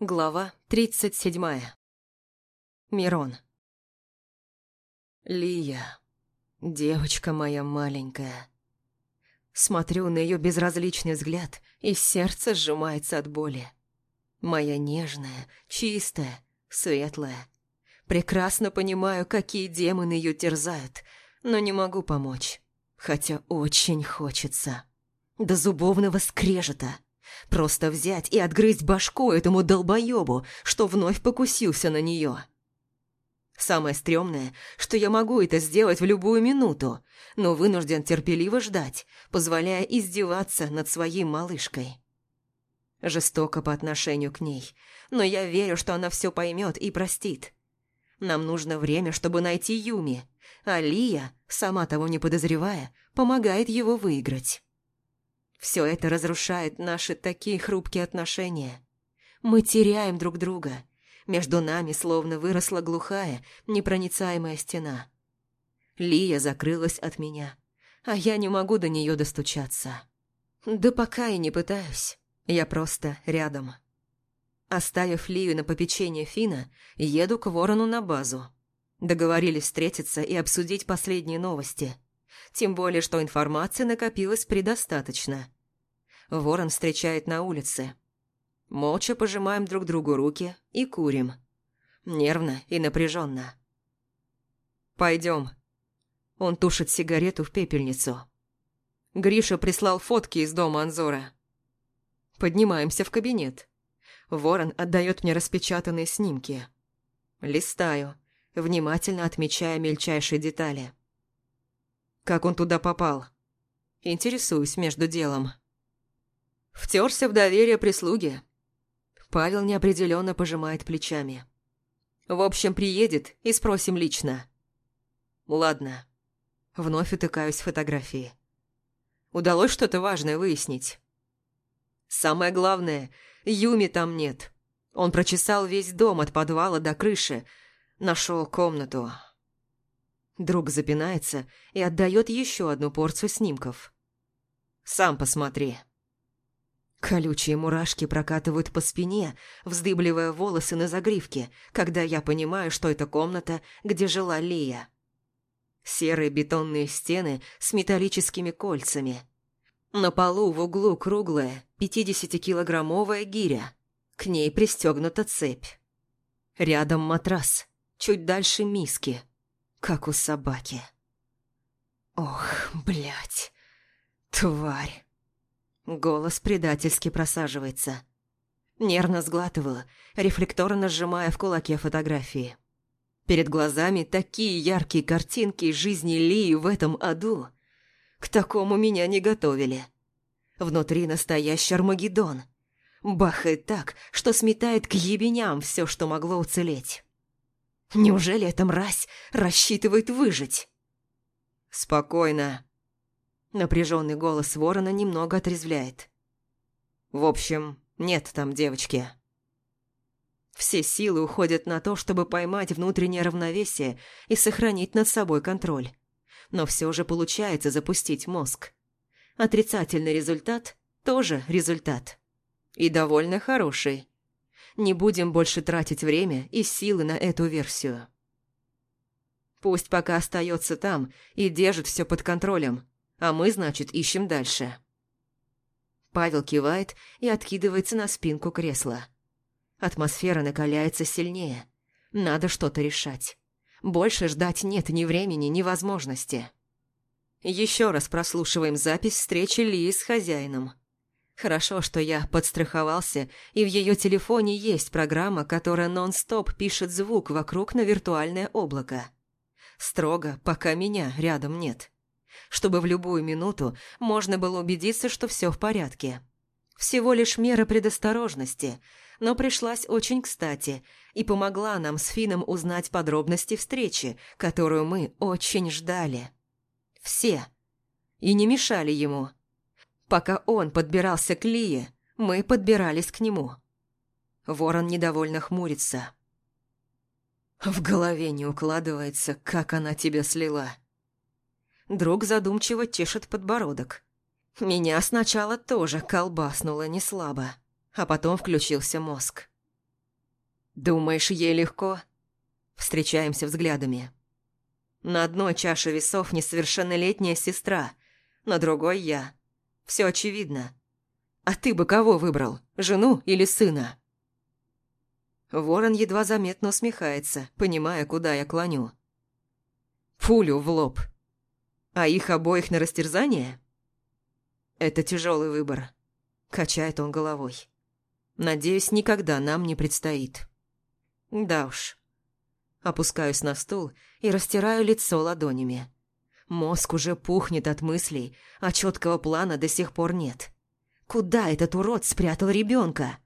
Глава тридцать седьмая. Мирон. Лия, девочка моя маленькая. Смотрю на ее безразличный взгляд, и сердце сжимается от боли. Моя нежная, чистая, светлая. Прекрасно понимаю, какие демоны ее терзают, но не могу помочь, хотя очень хочется. До зубовного скрежета – Просто взять и отгрызть башку этому долбоебу, что вновь покусился на нее. Самое стрёмное, что я могу это сделать в любую минуту, но вынужден терпеливо ждать, позволяя издеваться над своей малышкой. Жестоко по отношению к ней, но я верю, что она все поймет и простит. Нам нужно время, чтобы найти Юми, а Лия, сама того не подозревая, помогает его выиграть. Все это разрушает наши такие хрупкие отношения. Мы теряем друг друга. Между нами словно выросла глухая, непроницаемая стена. Лия закрылась от меня, а я не могу до нее достучаться. Да пока и не пытаюсь, я просто рядом. Оставив Лию на попечение Фина, еду к Ворону на базу. Договорились встретиться и обсудить последние новости – тем более, что информации накопилось предостаточно. Ворон встречает на улице. Молча пожимаем друг другу руки и курим. Нервно и напряженно. «Пойдем». Он тушит сигарету в пепельницу. Гриша прислал фотки из дома Анзора. Поднимаемся в кабинет. Ворон отдает мне распечатанные снимки. Листаю, внимательно отмечая мельчайшие детали. Как он туда попал? Интересуюсь между делом. Втерся в доверие прислуги. Павел неопределенно пожимает плечами. В общем, приедет и спросим лично. Ладно. Вновь утыкаюсь в фотографии. Удалось что-то важное выяснить. Самое главное, Юми там нет. Он прочесал весь дом от подвала до крыши, нашел комнату, Друг запинается и отдает еще одну порцию снимков. «Сам посмотри». Колючие мурашки прокатывают по спине, вздыбливая волосы на загривке, когда я понимаю, что это комната, где жила Лия. Серые бетонные стены с металлическими кольцами. На полу в углу круглая, 50-килограммовая гиря. К ней пристегнута цепь. Рядом матрас, чуть дальше миски – как у собаки. Ох, блядь, тварь. Голос предательски просаживается. Нервно сглатывала, рефлекторно сжимая в кулаке фотографии. Перед глазами такие яркие картинки жизни Лии в этом аду. К такому меня не готовили. Внутри настоящий Армагеддон. Бахает так, что сметает к ебеням все, что могло уцелеть. Неужели эта мразь рассчитывает выжить? Спокойно. Напряженный голос ворона немного отрезвляет. В общем, нет там девочки. Все силы уходят на то, чтобы поймать внутреннее равновесие и сохранить над собой контроль. Но все же получается запустить мозг. Отрицательный результат – тоже результат. И довольно хороший. Не будем больше тратить время и силы на эту версию. Пусть пока остается там и держит все под контролем, а мы, значит, ищем дальше. Павел кивает и откидывается на спинку кресла. Атмосфера накаляется сильнее. Надо что-то решать. Больше ждать нет ни времени, ни возможности. Еще раз прослушиваем запись встречи Ли с хозяином. Хорошо, что я подстраховался, и в ее телефоне есть программа, которая нон-стоп пишет звук вокруг на виртуальное облако. Строго, пока меня рядом нет. Чтобы в любую минуту можно было убедиться, что все в порядке. Всего лишь мера предосторожности, но пришлась очень кстати и помогла нам с Фином узнать подробности встречи, которую мы очень ждали. Все. И не мешали ему – Пока он подбирался к Лие, мы подбирались к нему. Ворон недовольно хмурится. В голове не укладывается, как она тебя слила. Друг задумчиво чешет подбородок. Меня сначала тоже колбаснуло неслабо, а потом включился мозг. Думаешь, ей легко? Встречаемся взглядами. На одной чаше весов несовершеннолетняя сестра, на другой я. Все очевидно. А ты бы кого выбрал, жену или сына? Ворон едва заметно усмехается, понимая, куда я клоню. Пулю в лоб. А их обоих на растерзание? Это тяжелый выбор. Качает он головой. Надеюсь, никогда нам не предстоит. Да уж. Опускаюсь на стул и растираю лицо ладонями. Мозг уже пухнет от мыслей, а четкого плана до сих пор нет. Куда этот урод спрятал ребенка?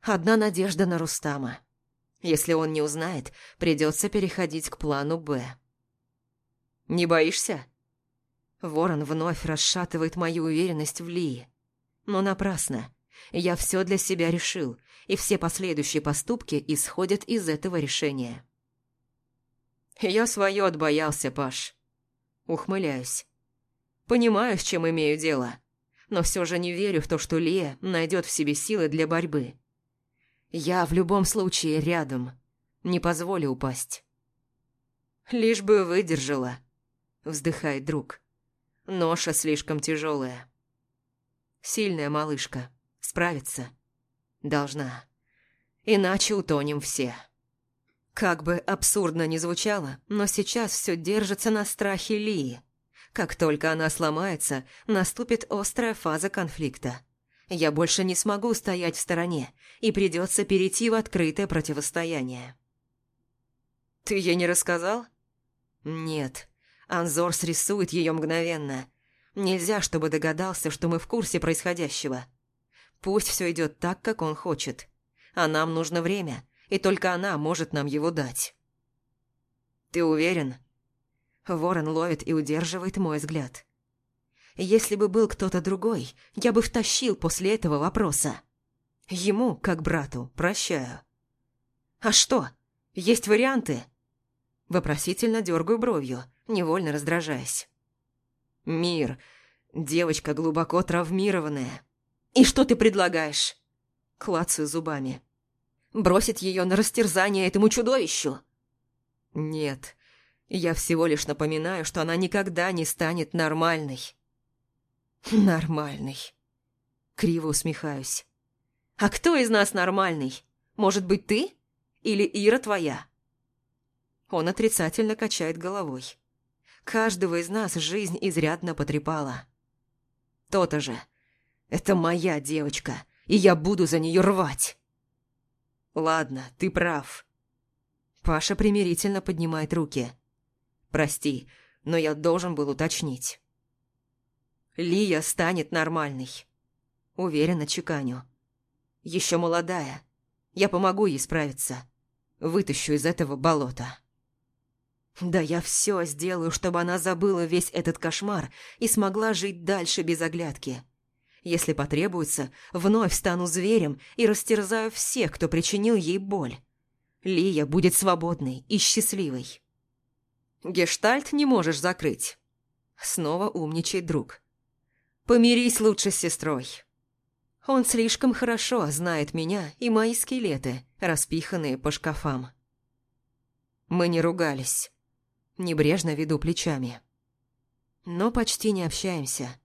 Одна надежда на Рустама. Если он не узнает, придется переходить к плану «Б». «Не боишься?» Ворон вновь расшатывает мою уверенность в Лии. Но напрасно. Я все для себя решил, и все последующие поступки исходят из этого решения. «Я свое отбоялся, Паш». Ухмыляюсь. Понимаю, с чем имею дело, но все же не верю в то, что Лия найдет в себе силы для борьбы. Я в любом случае рядом, не позволю упасть. «Лишь бы выдержала», — вздыхает друг. «Ноша слишком тяжелая. Сильная малышка, справится. Должна. Иначе утонем все». Как бы абсурдно ни звучало, но сейчас все держится на страхе Лии. Как только она сломается, наступит острая фаза конфликта. Я больше не смогу стоять в стороне, и придется перейти в открытое противостояние. «Ты ей не рассказал?» «Нет. Анзор срисует ее мгновенно. Нельзя, чтобы догадался, что мы в курсе происходящего. Пусть все идет так, как он хочет. А нам нужно время, и только она может нам его дать. «Ты уверен?» Ворон ловит и удерживает мой взгляд. Если бы был кто-то другой, я бы втащил после этого вопроса. Ему, как брату, прощаю. «А что? Есть варианты?» Вопросительно дергаю бровью, невольно раздражаясь. «Мир. Девочка глубоко травмированная. И что ты предлагаешь?» Клацаю зубами. Бросить ее на растерзание этому чудовищу? Нет, я всего лишь напоминаю, что она никогда не станет нормальной. Нормальный. Криво усмехаюсь. А кто из нас нормальный? Может быть, ты? Или Ира твоя? Он отрицательно качает головой. Каждого из нас жизнь изрядно потрепала. То-то же. Это моя девочка, и я буду за нее рвать. «Ладно, ты прав». Паша примирительно поднимает руки. «Прости, но я должен был уточнить». «Лия станет нормальной». Уверенно чеканю. Еще молодая. Я помогу ей справиться. Вытащу из этого болота. Да я все сделаю, чтобы она забыла весь этот кошмар и смогла жить дальше без оглядки. Если потребуется, вновь стану зверем и растерзаю всех, кто причинил ей боль. Лия будет свободной и счастливой. Гештальт не можешь закрыть. Снова умничает друг. Помирись лучше с сестрой. Он слишком хорошо знает меня и мои скелеты, распиханные по шкафам. Мы не ругались. Небрежно веду плечами. Но почти не общаемся.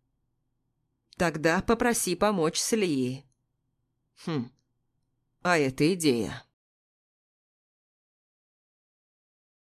Тогда попроси помочь с Лией. Хм, а это идея.